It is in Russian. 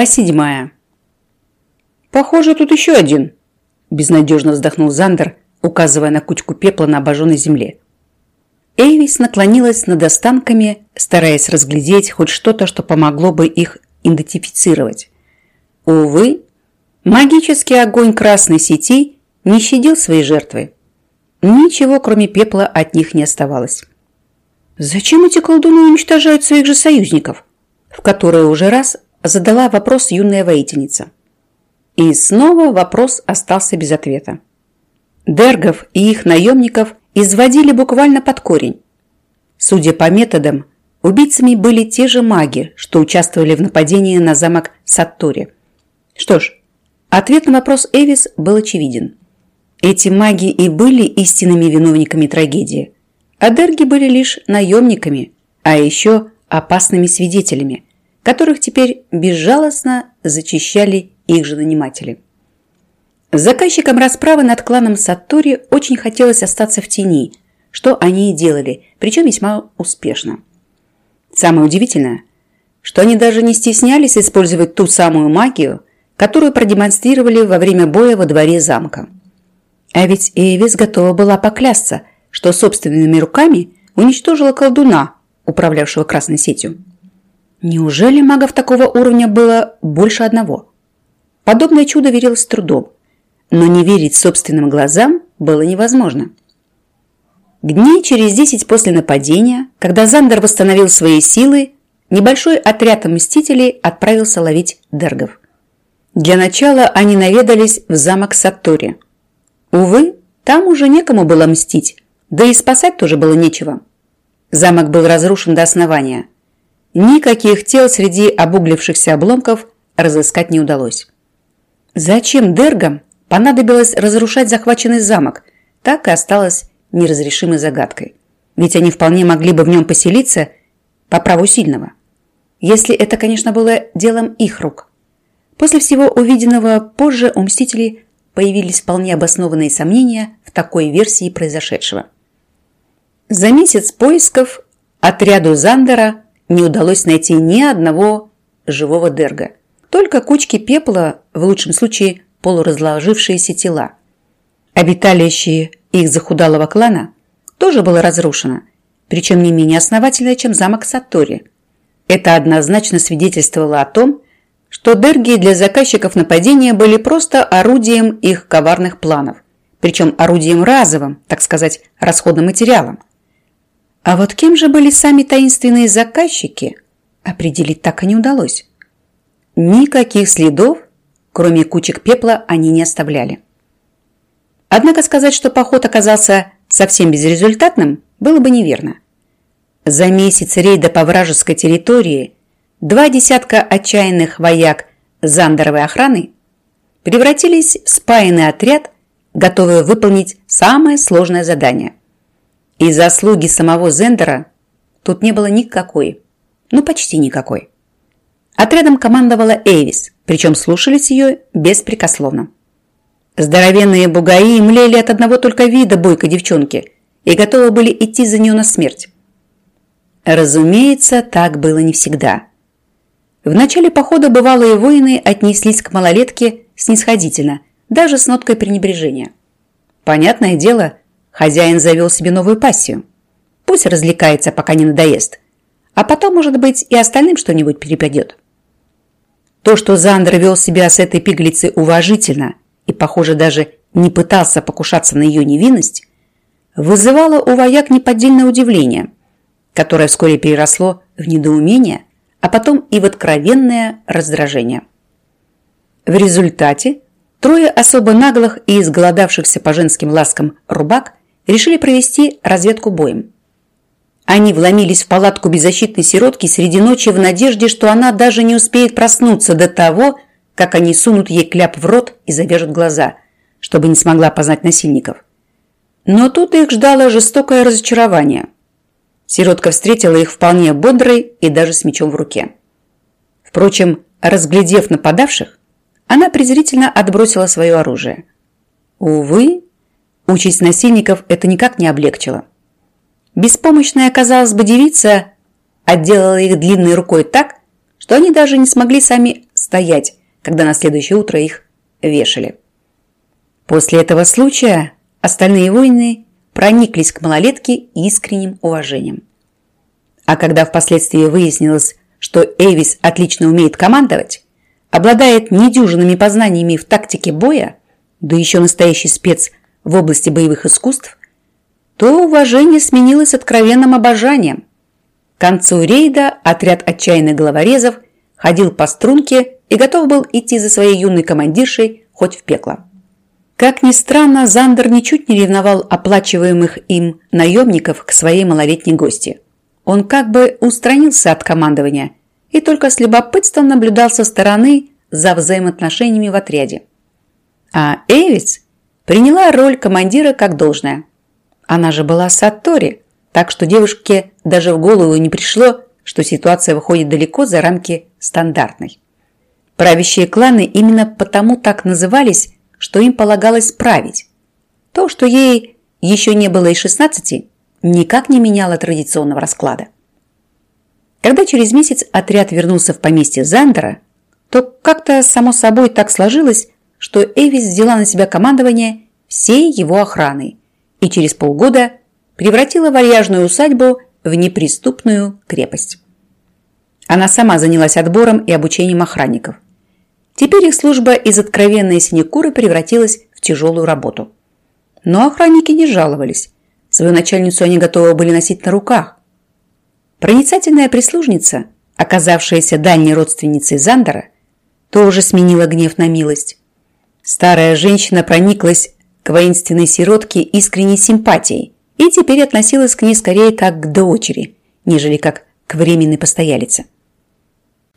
А седьмая. «Похоже, тут еще один», – безнадежно вздохнул Зандер, указывая на кучку пепла на обожженной земле. Эйвис наклонилась над останками, стараясь разглядеть хоть что-то, что помогло бы их идентифицировать. Увы, магический огонь красной сети не щадил свои жертвы. Ничего, кроме пепла, от них не оставалось. Зачем эти колдуны уничтожают своих же союзников? В который уже раз задала вопрос юная воительница. И снова вопрос остался без ответа. Дергов и их наемников изводили буквально под корень. Судя по методам, убийцами были те же маги, что участвовали в нападении на замок Саттори. Что ж, ответ на вопрос Эвис был очевиден. Эти маги и были истинными виновниками трагедии, а Дерги были лишь наемниками, а еще опасными свидетелями – которых теперь безжалостно зачищали их же наниматели. Заказчикам расправы над кланом Саттори очень хотелось остаться в тени, что они и делали, причем весьма успешно. Самое удивительное, что они даже не стеснялись использовать ту самую магию, которую продемонстрировали во время боя во дворе замка. А ведь Эвис готова была поклясться, что собственными руками уничтожила колдуна, управлявшего красной сетью. Неужели магов такого уровня было больше одного? Подобное чудо верилось с трудом, но не верить собственным глазам было невозможно. Дней через десять после нападения, когда Зандер восстановил свои силы, небольшой отряд мстителей отправился ловить дергов. Для начала они наведались в замок Саттори. Увы, там уже некому было мстить, да и спасать тоже было нечего. Замок был разрушен до основания – Никаких тел среди обуглившихся обломков разыскать не удалось. Зачем Дергам понадобилось разрушать захваченный замок, так и осталось неразрешимой загадкой. Ведь они вполне могли бы в нем поселиться по праву сильного. Если это, конечно, было делом их рук. После всего увиденного позже у Мстителей появились вполне обоснованные сомнения в такой версии произошедшего. За месяц поисков отряду Зандера не удалось найти ни одного живого дерга. Только кучки пепла, в лучшем случае полуразложившиеся тела. Обиталище их захудалого клана тоже было разрушено, причем не менее основательно, чем замок Сатори. Это однозначно свидетельствовало о том, что дерги для заказчиков нападения были просто орудием их коварных планов, причем орудием разовым, так сказать, расходным материалом. А вот кем же были сами таинственные заказчики, определить так и не удалось. Никаких следов, кроме кучек пепла, они не оставляли. Однако сказать, что поход оказался совсем безрезультатным, было бы неверно. За месяц рейда по вражеской территории два десятка отчаянных вояк Зандеровой охраны превратились в спаянный отряд, готовый выполнить самое сложное задание. И заслуги самого Зендера тут не было никакой. Ну, почти никакой. Отрядом командовала Эйвис, причем слушались ее беспрекословно. Здоровенные бугаи млели от одного только вида бойкой девчонки и готовы были идти за нее на смерть. Разумеется, так было не всегда. В начале похода бывалые воины отнеслись к малолетке снисходительно, даже с ноткой пренебрежения. Понятное дело, Хозяин завел себе новую пассию. Пусть развлекается, пока не надоест. А потом, может быть, и остальным что-нибудь перепадет. То, что Зандер вел себя с этой пиглицей уважительно и, похоже, даже не пытался покушаться на ее невинность, вызывало у вояк неподдельное удивление, которое вскоре переросло в недоумение, а потом и в откровенное раздражение. В результате трое особо наглых и изголодавшихся по женским ласкам рубак решили провести разведку боем. Они вломились в палатку беззащитной сиротки среди ночи в надежде, что она даже не успеет проснуться до того, как они сунут ей кляп в рот и завяжут глаза, чтобы не смогла познать насильников. Но тут их ждало жестокое разочарование. Сиротка встретила их вполне бодрой и даже с мечом в руке. Впрочем, разглядев нападавших, она презрительно отбросила свое оружие. Увы, Участь насильников это никак не облегчило. Беспомощная, казалось бы, девица отделала их длинной рукой так, что они даже не смогли сами стоять, когда на следующее утро их вешали. После этого случая остальные воины прониклись к малолетке искренним уважением. А когда впоследствии выяснилось, что Эвис отлично умеет командовать, обладает недюжинными познаниями в тактике боя, да еще настоящий спец в области боевых искусств, то уважение сменилось откровенным обожанием. К концу рейда отряд отчаянных головорезов ходил по струнке и готов был идти за своей юной командиршей хоть в пекло. Как ни странно, Зандер ничуть не ревновал оплачиваемых им наемников к своей малолетней гости. Он как бы устранился от командования и только с любопытством наблюдал со стороны за взаимоотношениями в отряде. А Эвис приняла роль командира как должное. Она же была Сатори, так что девушке даже в голову не пришло, что ситуация выходит далеко за рамки стандартной. Правящие кланы именно потому так назывались, что им полагалось править. То, что ей еще не было и 16, никак не меняло традиционного расклада. Когда через месяц отряд вернулся в поместье Зандера, то как-то само собой так сложилось, что Эвис взяла на себя командование всей его охраной и через полгода превратила вальяжную усадьбу в неприступную крепость. Она сама занялась отбором и обучением охранников – Теперь их служба из откровенной синекуры превратилась в тяжелую работу. Но охранники не жаловались. Свою начальницу они готовы были носить на руках. Проницательная прислужница, оказавшаяся дальней родственницей Зандера, тоже сменила гнев на милость. Старая женщина прониклась к воинственной сиротке искренней симпатией и теперь относилась к ней скорее как к дочери, нежели как к временной постоялице.